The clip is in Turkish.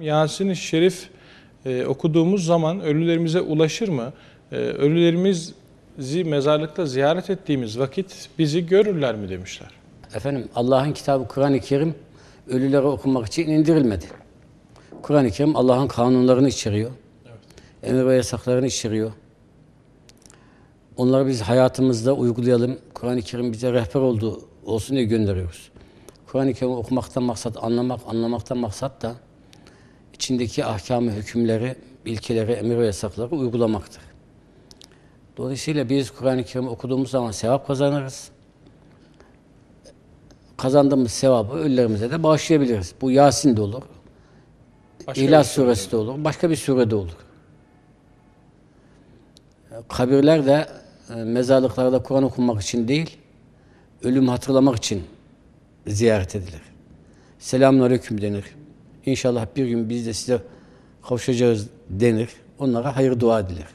Yasin-i Şerif e, okuduğumuz zaman ölülerimize ulaşır mı? E, ölülerimizi mezarlıkta ziyaret ettiğimiz vakit bizi görürler mi demişler. Efendim Allah'ın kitabı Kur'an-ı Kerim ölülere okumak için indirilmedi. Kur'an-ı Kerim Allah'ın kanunlarını içeriyor. Emir ve yasaklarını içeriyor. Onları biz hayatımızda uygulayalım. Kur'an-ı Kerim bize rehber oldu, olsun diye gönderiyoruz. Kur'an-ı Kerim okumaktan maksat anlamak, anlamaktan maksat da içindeki ahkamı, hükümleri, ilkeleri, emir ve yasakları uygulamaktır. Dolayısıyla biz Kur'an-ı Kerim okuduğumuz zaman sevap kazanırız. Kazandığımız sevabı ölülerimize de bağışlayabiliriz. Bu Yasin de olur, Başka İhlas suresi de olur, başka bir sure de olur. Kabirler de e, mezarlıklarda Kur'an okumak için değil, ölümü hatırlamak için ziyaret edilir. Selamun aleyküm denir. İnşallah bir gün biz de size kavuşacağız denir. Onlara hayır dua edilir.